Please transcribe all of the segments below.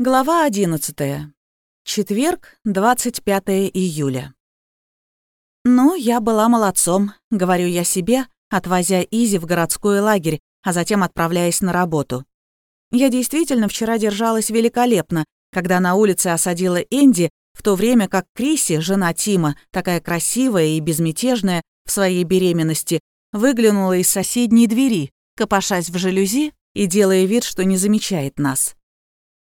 Глава 11. Четверг, 25 июля. «Ну, я была молодцом», — говорю я себе, отвозя Изи в городской лагерь, а затем отправляясь на работу. Я действительно вчера держалась великолепно, когда на улице осадила Энди, в то время как Криси, жена Тима, такая красивая и безмятежная в своей беременности, выглянула из соседней двери, копошась в жалюзи и делая вид, что не замечает нас.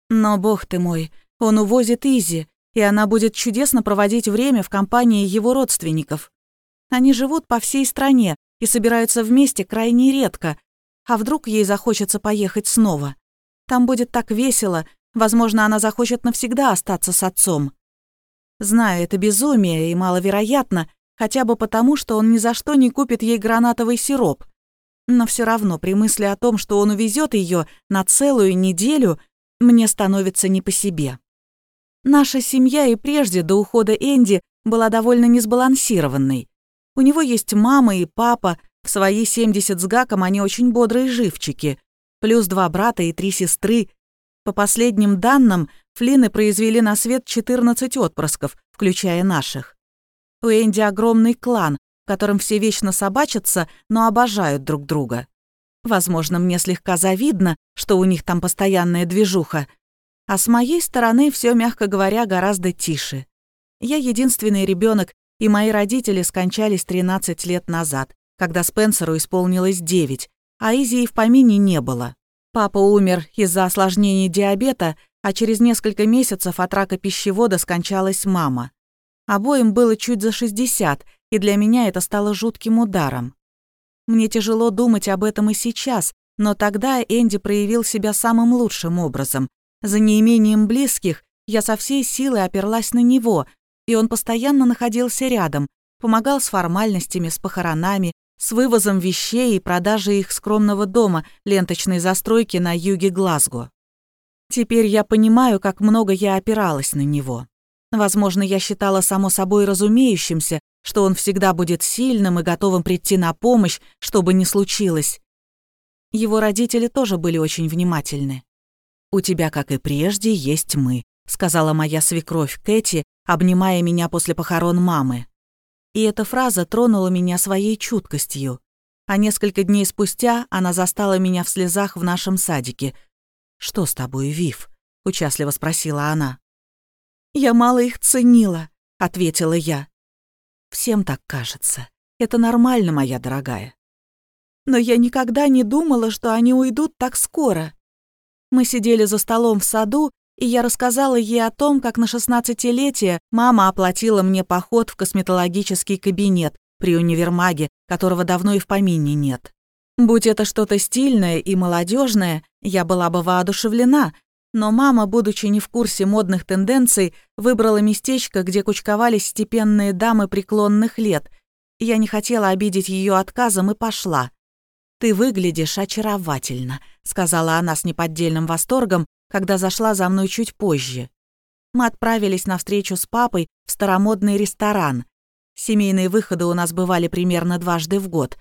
Но, бог ты мой, он увозит Изи, и она будет чудесно проводить время в компании его родственников. Они живут по всей стране и собираются вместе крайне редко. А вдруг ей захочется поехать снова? Там будет так весело, возможно, она захочет навсегда остаться с отцом. Знаю, это безумие и маловероятно, хотя бы потому, что он ни за что не купит ей гранатовый сироп. Но все равно при мысли о том, что он увезет ее на целую неделю, мне становится не по себе. Наша семья и прежде до ухода Энди была довольно несбалансированной. У него есть мама и папа, в свои 70 с гаком они очень бодрые живчики, плюс два брата и три сестры. По последним данным, Флины произвели на свет 14 отпрысков, включая наших. У Энди огромный клан, в котором все вечно собачатся, но обожают друг друга. Возможно, мне слегка завидно, что у них там постоянная движуха. А с моей стороны все, мягко говоря, гораздо тише. Я единственный ребенок, и мои родители скончались 13 лет назад, когда Спенсеру исполнилось 9, а Изи и в помине не было. Папа умер из-за осложнений диабета, а через несколько месяцев от рака пищевода скончалась мама. Обоим было чуть за 60, и для меня это стало жутким ударом. Мне тяжело думать об этом и сейчас, но тогда Энди проявил себя самым лучшим образом. За неимением близких я со всей силы оперлась на него, и он постоянно находился рядом, помогал с формальностями, с похоронами, с вывозом вещей и продажей их скромного дома ленточной застройки на юге Глазго. Теперь я понимаю, как много я опиралась на него. Возможно, я считала само собой разумеющимся, что он всегда будет сильным и готовым прийти на помощь, что бы ни случилось. Его родители тоже были очень внимательны. «У тебя, как и прежде, есть мы», — сказала моя свекровь Кэти, обнимая меня после похорон мамы. И эта фраза тронула меня своей чуткостью. А несколько дней спустя она застала меня в слезах в нашем садике. «Что с тобой, Вив?» — участливо спросила она. «Я мало их ценила», — ответила я. Всем так кажется. Это нормально, моя дорогая. Но я никогда не думала, что они уйдут так скоро. Мы сидели за столом в саду, и я рассказала ей о том, как на шестнадцатилетие мама оплатила мне поход в косметологический кабинет при универмаге, которого давно и в помине нет. Будь это что-то стильное и молодежное, я была бы воодушевлена, но мама, будучи не в курсе модных тенденций, выбрала местечко, где кучковались степенные дамы преклонных лет. Я не хотела обидеть ее отказом и пошла. «Ты выглядишь очаровательно», — сказала она с неподдельным восторгом, когда зашла за мной чуть позже. Мы отправились на встречу с папой в старомодный ресторан. Семейные выходы у нас бывали примерно дважды в год,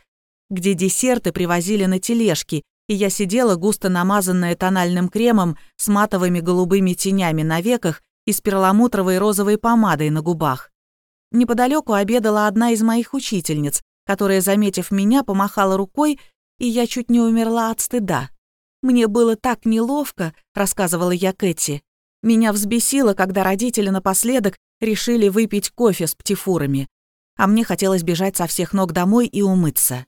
где десерты привозили на тележки, и я сидела, густо намазанная тональным кремом с матовыми голубыми тенями на веках и с перламутровой розовой помадой на губах. Неподалеку обедала одна из моих учительниц, которая, заметив меня, помахала рукой, и я чуть не умерла от стыда. «Мне было так неловко», — рассказывала я Кэти. Меня взбесило, когда родители напоследок решили выпить кофе с птифурами, а мне хотелось бежать со всех ног домой и умыться.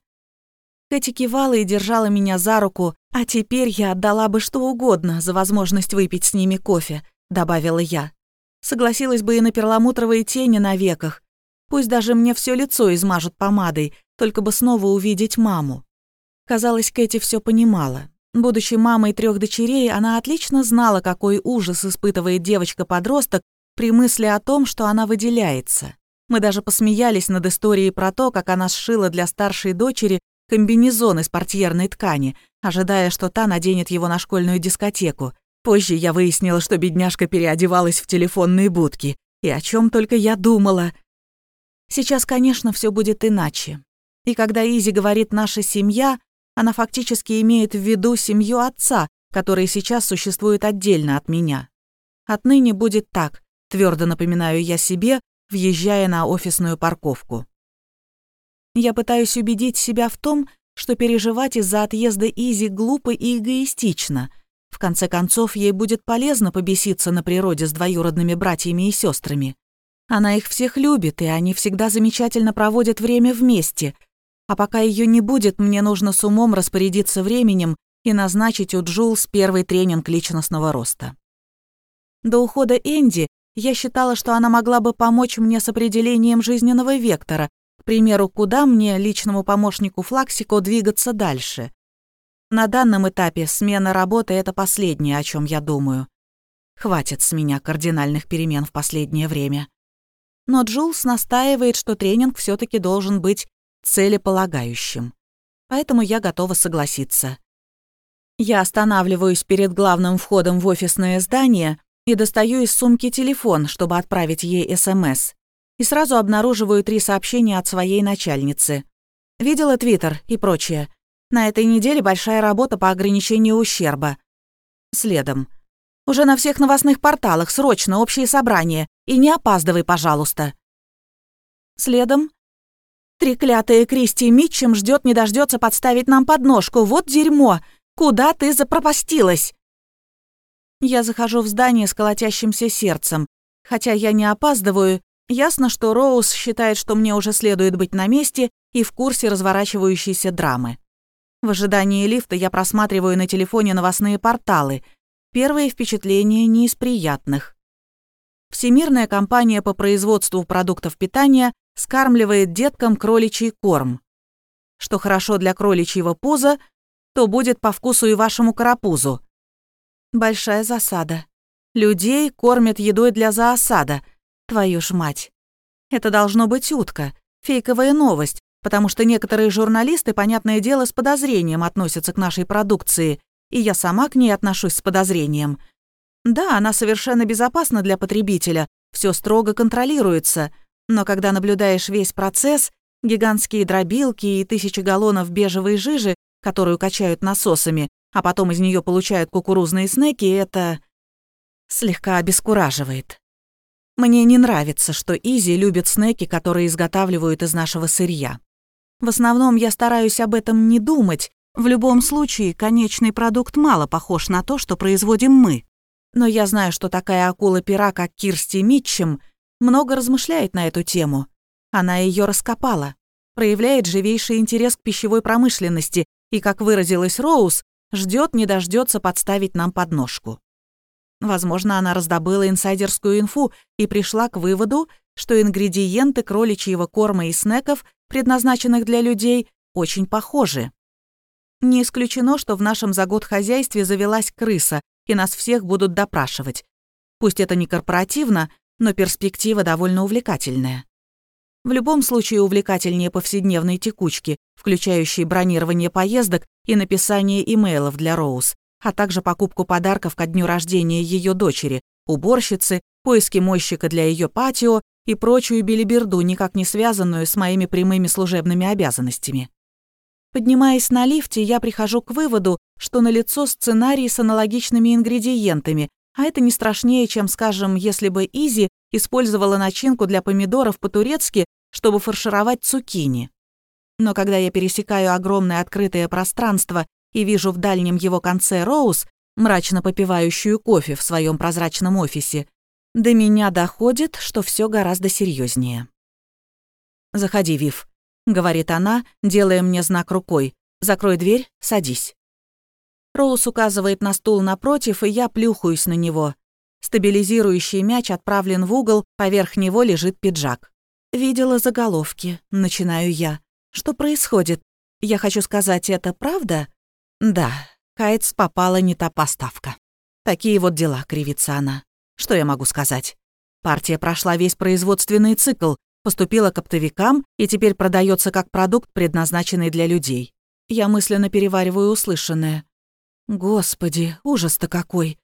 Кэти кивала и держала меня за руку, а теперь я отдала бы что угодно за возможность выпить с ними кофе, добавила я. Согласилась бы и на перламутровые тени на веках. Пусть даже мне все лицо измажут помадой, только бы снова увидеть маму. Казалось, Кэти все понимала. Будучи мамой трех дочерей, она отлично знала, какой ужас испытывает девочка-подросток при мысли о том, что она выделяется. Мы даже посмеялись над историей про то, как она сшила для старшей дочери комбинезон из портьерной ткани, ожидая, что та наденет его на школьную дискотеку. Позже я выяснила, что бедняжка переодевалась в телефонные будки. И о чем только я думала. Сейчас, конечно, все будет иначе. И когда Изи говорит «наша семья», она фактически имеет в виду семью отца, который сейчас существует отдельно от меня. Отныне будет так, твердо напоминаю я себе, въезжая на офисную парковку. Я пытаюсь убедить себя в том, что переживать из-за отъезда Изи глупо и эгоистично. В конце концов, ей будет полезно побеситься на природе с двоюродными братьями и сестрами. Она их всех любит, и они всегда замечательно проводят время вместе. А пока ее не будет, мне нужно с умом распорядиться временем и назначить у Джулс первый тренинг личностного роста. До ухода Энди я считала, что она могла бы помочь мне с определением жизненного вектора, примеру, куда мне, личному помощнику Флаксико, двигаться дальше. На данном этапе смена работы — это последнее, о чем я думаю. Хватит с меня кардинальных перемен в последнее время. Но Джулс настаивает, что тренинг все таки должен быть целеполагающим. Поэтому я готова согласиться. Я останавливаюсь перед главным входом в офисное здание и достаю из сумки телефон, чтобы отправить ей СМС. И сразу обнаруживаю три сообщения от своей начальницы. Видела Твиттер и прочее. На этой неделе большая работа по ограничению ущерба. Следом. Уже на всех новостных порталах срочно общее собрание. И не опаздывай, пожалуйста. Следом. Треклятая Кристи Митчем ждет не дождется подставить нам подножку. Вот дерьмо. Куда ты запропастилась? Я захожу в здание с колотящимся сердцем. Хотя я не опаздываю, ясно, что Роуз считает, что мне уже следует быть на месте и в курсе разворачивающейся драмы. В ожидании лифта я просматриваю на телефоне новостные порталы. Первые впечатления не из приятных. Всемирная компания по производству продуктов питания скармливает деткам кроличий корм. Что хорошо для кроличьего пуза, то будет по вкусу и вашему карапузу. Большая засада. Людей кормят едой для заосада. Твою ж мать. Это должно быть утка. Фейковая новость, потому что некоторые журналисты, понятное дело, с подозрением относятся к нашей продукции, и я сама к ней отношусь с подозрением. Да, она совершенно безопасна для потребителя, все строго контролируется, но когда наблюдаешь весь процесс, гигантские дробилки и тысячи галлонов бежевой жижи, которую качают насосами, а потом из нее получают кукурузные снеки, это слегка обескураживает. Мне не нравится, что Изи любит снеки, которые изготавливают из нашего сырья. В основном я стараюсь об этом не думать. В любом случае, конечный продукт мало похож на то, что производим мы. Но я знаю, что такая акула-пера, как Кирсти Митчем, много размышляет на эту тему. Она ее раскопала, проявляет живейший интерес к пищевой промышленности и, как выразилась Роуз, ждет не дождется подставить нам подножку. Возможно, она раздобыла инсайдерскую инфу и пришла к выводу, что ингредиенты кроличьего корма и снеков, предназначенных для людей, очень похожи. Не исключено, что в нашем за год хозяйстве завелась крыса, и нас всех будут допрашивать. Пусть это не корпоративно, но перспектива довольно увлекательная. В любом случае увлекательнее повседневной текучки, включающей бронирование поездок и написание имейлов для Роуз, а также покупку подарков ко дню рождения ее дочери, уборщицы, поиски мойщика для ее патио и прочую билиберду, никак не связанную с моими прямыми служебными обязанностями. Поднимаясь на лифте, я прихожу к выводу, что налицо сценарий с аналогичными ингредиентами, а это не страшнее, чем, скажем, если бы Изи использовала начинку для помидоров по-турецки чтобы фаршировать цукини. Но когда я пересекаю огромное открытое пространство и вижу в дальнем его конце Роуз, мрачно попивающую кофе в своем прозрачном офисе, до меня доходит, что все гораздо серьезнее. «Заходи, Вив», — говорит она, делая мне знак рукой. «Закрой дверь, садись». Роуз указывает на стул напротив, и я плюхаюсь на него. Стабилизирующий мяч отправлен в угол, поверх него лежит пиджак. «Видела заголовки», — начинаю я. «Что происходит? Я хочу сказать, это правда?» «Да, Кайтс попала не та поставка. Такие вот дела», — кривится она. «Что я могу сказать? Партия прошла весь производственный цикл, поступила к оптовикам и теперь продается как продукт, предназначенный для людей. Я мысленно перевариваю услышанное. Господи, ужас-то какой.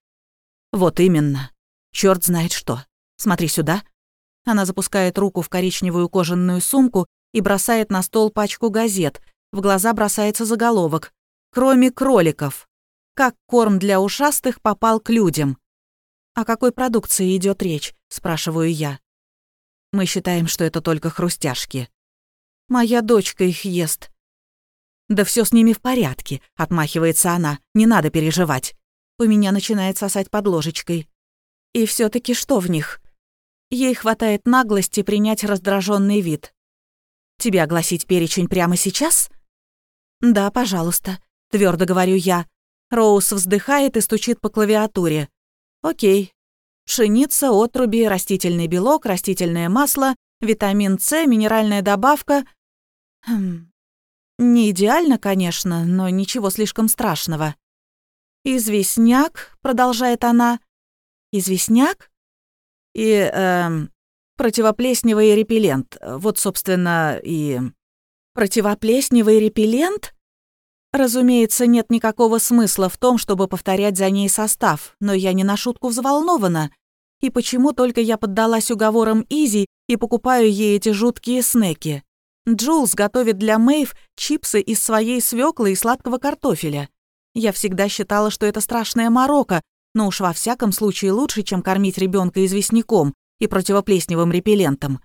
Вот именно. Черт знает что. Смотри сюда. Она запускает руку в коричневую кожаную сумку и бросает на стол пачку газет. В глаза бросается заголовок. «Кроме кроликов. Как корм для ушастых попал к людям». «О какой продукции идет речь?» – спрашиваю я. Мы считаем, что это только хрустяшки. Моя дочка их ест. Да все с ними в порядке, отмахивается она. Не надо переживать. У меня начинает сосать под ложечкой. И все таки что в них? Ей хватает наглости принять раздраженный вид. Тебе огласить перечень прямо сейчас? Да, пожалуйста, твердо говорю я. Роуз вздыхает и стучит по клавиатуре. Окей, Пшеница, отруби, растительный белок, растительное масло, витамин С, минеральная добавка. Хм. Не идеально, конечно, но ничего слишком страшного. «Известняк», — продолжает она. «Известняк?» «И, эм, противоплесневый репеллент. Вот, собственно, и...» «Противоплесневый репеллент?» Разумеется, нет никакого смысла в том, чтобы повторять за ней состав, но я не на шутку взволнована. И почему только я поддалась уговорам Изи и покупаю ей эти жуткие снеки? Джулс готовит для Мэйв чипсы из своей свеклы и сладкого картофеля. Я всегда считала, что это страшная морока, но уж во всяком случае лучше, чем кормить ребенка известняком и противоплесневым репеллентом.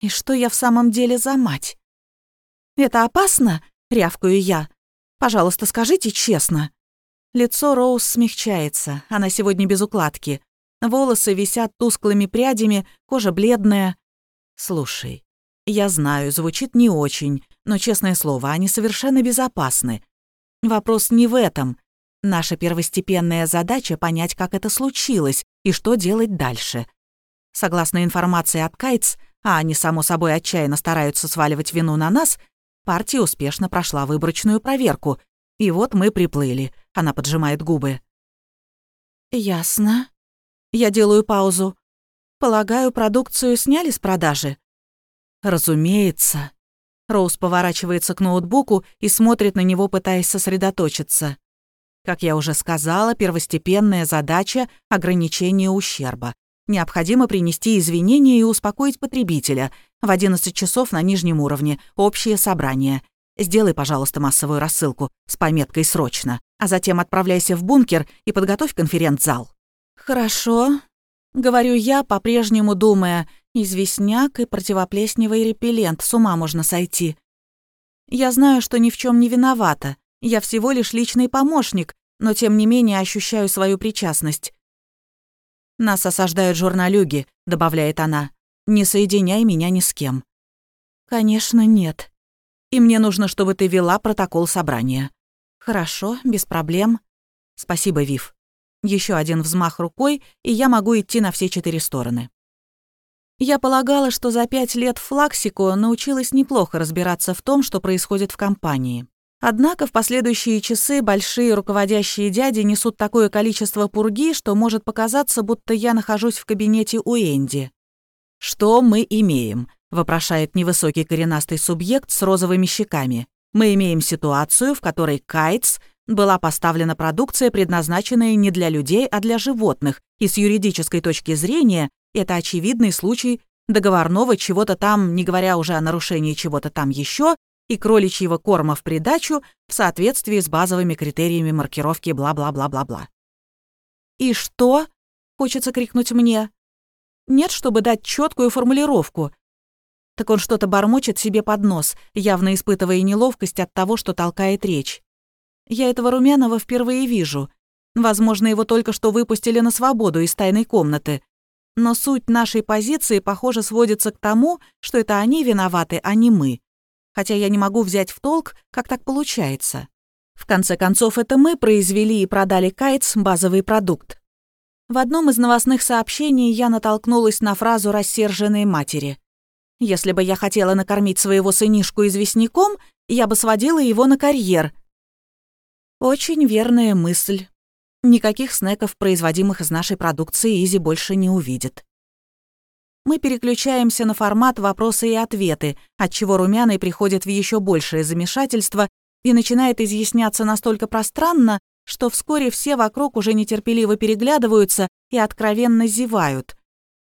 И что я в самом деле за мать? «Это опасно?» — рявкаю я. Пожалуйста, скажите честно». Лицо Роуз смягчается, она сегодня без укладки. Волосы висят тусклыми прядями, кожа бледная. «Слушай, я знаю, звучит не очень, но, честное слово, они совершенно безопасны. Вопрос не в этом. Наша первостепенная задача — понять, как это случилось и что делать дальше. Согласно информации от Кайтс, а они, само собой, отчаянно стараются сваливать вину на нас, Партия успешно прошла выборочную проверку. И вот мы приплыли. Она поджимает губы. «Ясно». Я делаю паузу. «Полагаю, продукцию сняли с продажи?» «Разумеется». Роуз поворачивается к ноутбуку и смотрит на него, пытаясь сосредоточиться. Как я уже сказала, первостепенная задача — ограничение ущерба. Необходимо принести извинения и успокоить потребителя. В 11 часов на нижнем уровне. Общее собрание. Сделай, пожалуйста, массовую рассылку с пометкой «Срочно», а затем отправляйся в бункер и подготовь конференц-зал». «Хорошо», — говорю я, по-прежнему думая, известняк и противоплесневый репеллент, с ума можно сойти. Я знаю, что ни в чем не виновата. Я всего лишь личный помощник, но тем не менее ощущаю свою причастность. «Нас осаждают журналюги», — добавляет она. «Не соединяй меня ни с кем». «Конечно, нет. И мне нужно, чтобы ты вела протокол собрания». «Хорошо, без проблем». «Спасибо, Вив». Еще один взмах рукой, и я могу идти на все четыре стороны. Я полагала, что за пять лет в Флаксико научилась неплохо разбираться в том, что происходит в компании. Однако в последующие часы большие руководящие дяди несут такое количество пурги, что может показаться, будто я нахожусь в кабинете у Энди. «Что мы имеем?» — вопрошает невысокий коренастый субъект с розовыми щеками. «Мы имеем ситуацию, в которой Кайтс была поставлена продукция, предназначенная не для людей, а для животных, и с юридической точки зрения это очевидный случай договорного чего-то там, не говоря уже о нарушении чего-то там еще, и кроличьего корма в придачу в соответствии с базовыми критериями маркировки бла-бла-бла-бла-бла. «И что?» — хочется крикнуть мне. «Нет, чтобы дать четкую формулировку». Так он что-то бормочет себе под нос, явно испытывая неловкость от того, что толкает речь. Я этого Румянова впервые вижу. Возможно, его только что выпустили на свободу из тайной комнаты. Но суть нашей позиции, похоже, сводится к тому, что это они виноваты, а не мы хотя я не могу взять в толк, как так получается. В конце концов, это мы произвели и продали Кайтс базовый продукт. В одном из новостных сообщений я натолкнулась на фразу рассерженной матери. «Если бы я хотела накормить своего сынишку известняком, я бы сводила его на карьер». Очень верная мысль. Никаких снеков, производимых из нашей продукции, Изи больше не увидит. Мы переключаемся на формат «вопросы и ответы», отчего Румяный приходит в еще большее замешательство и начинает изъясняться настолько пространно, что вскоре все вокруг уже нетерпеливо переглядываются и откровенно зевают.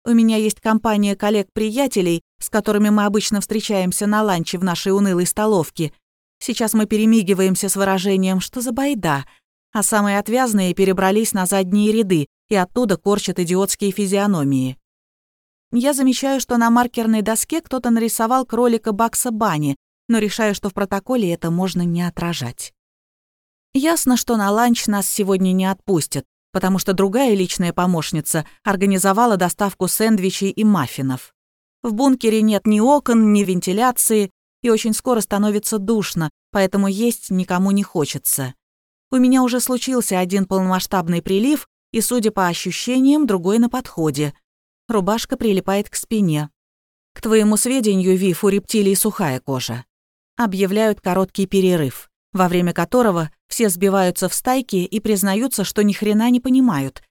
У меня есть компания коллег-приятелей, с которыми мы обычно встречаемся на ланче в нашей унылой столовке. Сейчас мы перемигиваемся с выражением «что за байда?», а самые отвязные перебрались на задние ряды и оттуда корчат идиотские физиономии. Я замечаю, что на маркерной доске кто-то нарисовал кролика Бакса Бани, но решаю, что в протоколе это можно не отражать. Ясно, что на ланч нас сегодня не отпустят, потому что другая личная помощница организовала доставку сэндвичей и маффинов. В бункере нет ни окон, ни вентиляции, и очень скоро становится душно, поэтому есть никому не хочется. У меня уже случился один полномасштабный прилив, и, судя по ощущениям, другой на подходе. Рубашка прилипает к спине. К твоему сведению, Вив, у рептилий сухая кожа. Объявляют короткий перерыв, во время которого все сбиваются в стайки и признаются, что ни хрена не понимают.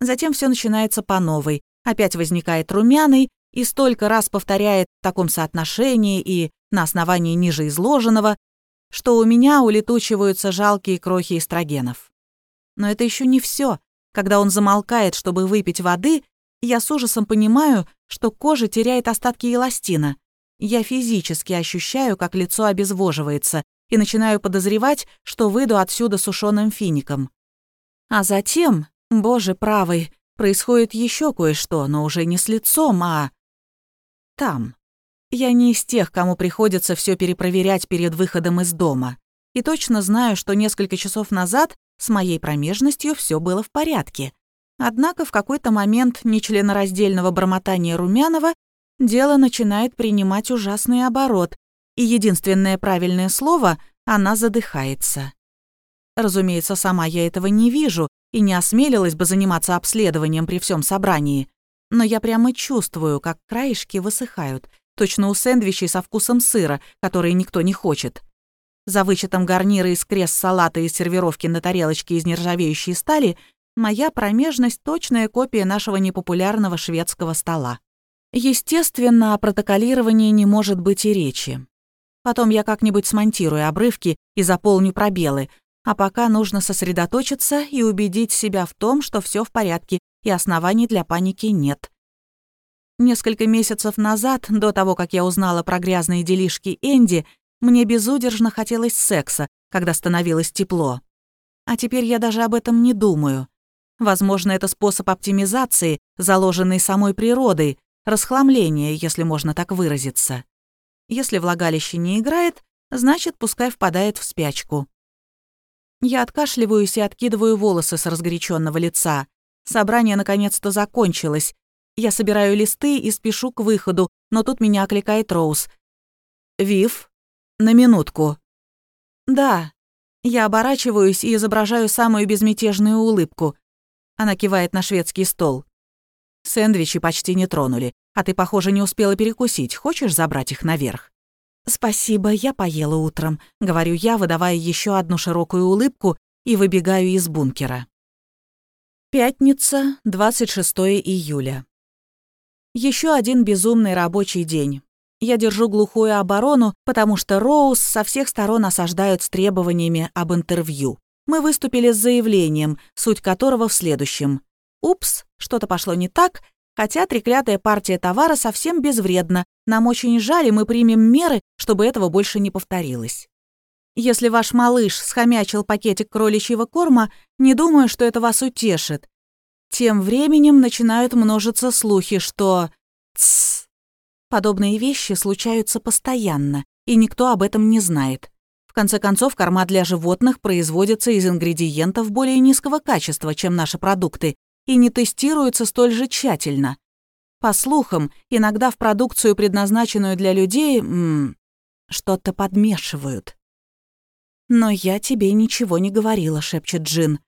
Затем все начинается по новой. Опять возникает румяный и столько раз повторяет в таком соотношении и на основании ниже изложенного, что у меня улетучиваются жалкие крохи эстрогенов. Но это еще не все. Когда он замолкает, чтобы выпить воды, я с ужасом понимаю, что кожа теряет остатки эластина. Я физически ощущаю, как лицо обезвоживается, и начинаю подозревать, что выйду отсюда сушеным фиником. А затем, боже правый, происходит еще кое-что, но уже не с лицом, а... Там. Я не из тех, кому приходится все перепроверять перед выходом из дома. И точно знаю, что несколько часов назад с моей промежностью все было в порядке. Однако в какой-то момент нечленораздельного бормотания Румянова дело начинает принимать ужасный оборот, и единственное правильное слово — она задыхается. Разумеется, сама я этого не вижу и не осмелилась бы заниматься обследованием при всем собрании, но я прямо чувствую, как краешки высыхают, точно у сэндвичей со вкусом сыра, которые никто не хочет. За вычетом гарнира из крест салата и сервировки на тарелочке из нержавеющей стали, моя промежность — точная копия нашего непопулярного шведского стола. Естественно, о протоколировании не может быть и речи. Потом я как-нибудь смонтирую обрывки и заполню пробелы, а пока нужно сосредоточиться и убедить себя в том, что все в порядке и оснований для паники нет. Несколько месяцев назад, до того, как я узнала про грязные делишки Энди, мне безудержно хотелось секса, когда становилось тепло. А теперь я даже об этом не думаю. Возможно, это способ оптимизации, заложенный самой природой, расхламления, если можно так выразиться. Если влагалище не играет, значит, пускай впадает в спячку. Я откашливаюсь и откидываю волосы с разгоряченного лица. Собрание наконец-то закончилось. Я собираю листы и спешу к выходу, но тут меня окликает Роуз. «Вив, на минутку». «Да». Я оборачиваюсь и изображаю самую безмятежную улыбку. Она кивает на шведский стол. «Сэндвичи почти не тронули, а ты, похоже, не успела перекусить. Хочешь забрать их наверх?» «Спасибо, я поела утром», — говорю я, выдавая еще одну широкую улыбку и выбегаю из бункера. Пятница, 26 июля. Еще один безумный рабочий день. Я держу глухую оборону, потому что Роуз со всех сторон осаждают с требованиями об интервью. Мы выступили с заявлением, суть которого в следующем. «Упс, что-то пошло не так, хотя треклятая партия товара совсем безвредна. Нам очень жаль, и мы примем меры, чтобы этого больше не повторилось». Если ваш малыш схомячил пакетик кроличьего корма, не думаю, что это вас утешит. Тем временем начинают множиться слухи, что... Тссс, Подобные вещи случаются постоянно, и никто об этом не знает. В конце концов, корма для животных производится из ингредиентов более низкого качества, чем наши продукты, и не тестируется столь же тщательно. По слухам, иногда в продукцию, предназначенную для людей, что-то подмешивают. «Но я тебе ничего не говорила», — шепчет Джин.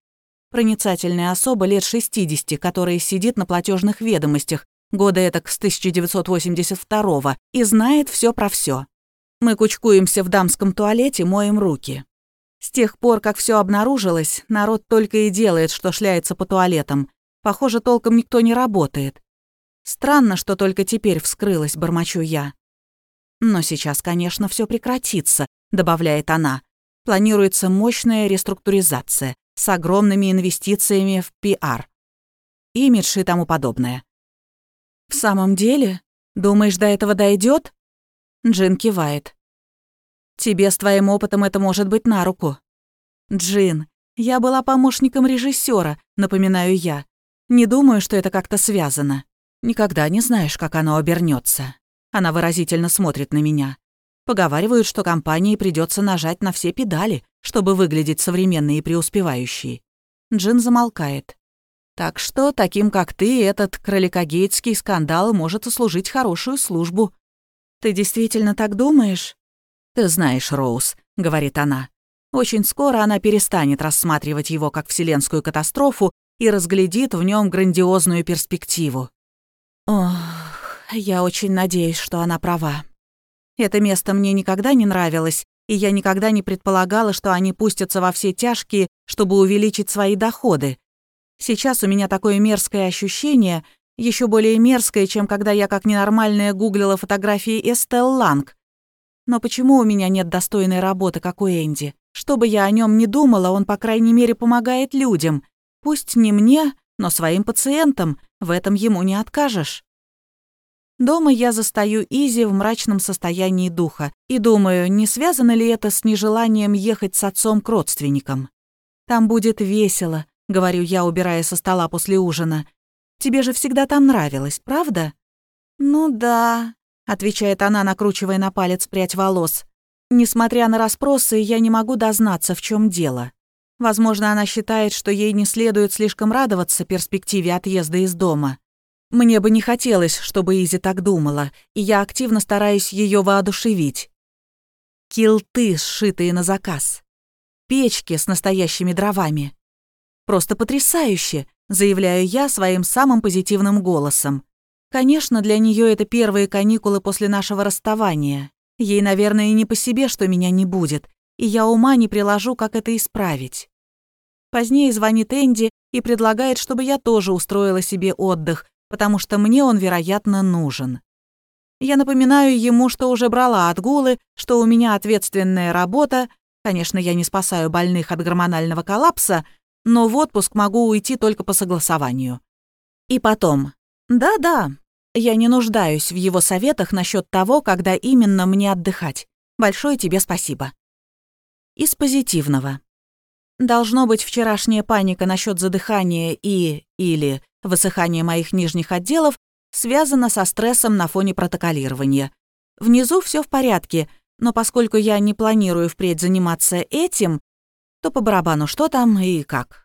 Проницательная особа лет 60, которая сидит на платежных ведомостях, года этак с 1982 и знает все про все. Мы кучкуемся в дамском туалете, моем руки. С тех пор, как все обнаружилось, народ только и делает, что шляется по туалетам. Похоже, толком никто не работает. Странно, что только теперь вскрылось, бормочу я. Но сейчас, конечно, все прекратится, добавляет она. Планируется мощная реструктуризация с огромными инвестициями в пиар, имидж и тому подобное. «В самом деле? Думаешь, до этого дойдет? Джин кивает. «Тебе с твоим опытом это может быть на руку». «Джин, я была помощником режиссера, напоминаю я. Не думаю, что это как-то связано. Никогда не знаешь, как оно обернется. Она выразительно смотрит на меня. Поговаривают, что компании придется нажать на все педали, чтобы выглядеть современной и преуспевающей. Джин замолкает. Так что таким, как ты, этот кроликогейтский скандал может услужить хорошую службу. Ты действительно так думаешь? Ты знаешь, Роуз, говорит она. Очень скоро она перестанет рассматривать его как вселенскую катастрофу и разглядит в нем грандиозную перспективу. Ох, я очень надеюсь, что она права. Это место мне никогда не нравилось, и я никогда не предполагала, что они пустятся во все тяжкие, чтобы увеличить свои доходы. Сейчас у меня такое мерзкое ощущение, еще более мерзкое, чем когда я как ненормальная гуглила фотографии Эстел Ланг. Но почему у меня нет достойной работы, как у Энди? Что бы я о нем ни думала, он, по крайней мере, помогает людям. Пусть не мне, но своим пациентам, в этом ему не откажешь. Дома я застаю Изи в мрачном состоянии духа и думаю, не связано ли это с нежеланием ехать с отцом к родственникам. «Там будет весело», — говорю я, убирая со стола после ужина. «Тебе же всегда там нравилось, правда?» «Ну да», — отвечает она, накручивая на палец прядь волос. Несмотря на расспросы, я не могу дознаться, в чем дело. Возможно, она считает, что ей не следует слишком радоваться перспективе отъезда из дома. Мне бы не хотелось, чтобы Изи так думала, и я активно стараюсь ее воодушевить. Килты, сшитые на заказ. Печки с настоящими дровами. Просто потрясающе, заявляю я своим самым позитивным голосом. Конечно, для нее это первые каникулы после нашего расставания. Ей, наверное, и не по себе, что меня не будет, и я ума не приложу, как это исправить. Позднее звонит Энди и предлагает, чтобы я тоже устроила себе отдых, потому что мне он, вероятно, нужен. Я напоминаю ему, что уже брала отгулы, что у меня ответственная работа, конечно, я не спасаю больных от гормонального коллапса, но в отпуск могу уйти только по согласованию. И потом, да-да, я не нуждаюсь в его советах насчет того, когда именно мне отдыхать. Большое тебе спасибо. Из позитивного. Должно быть, вчерашняя паника насчет задыхания и или высыхания моих нижних отделов связана со стрессом на фоне протоколирования. Внизу все в порядке, но поскольку я не планирую впредь заниматься этим, то по барабану что там и как.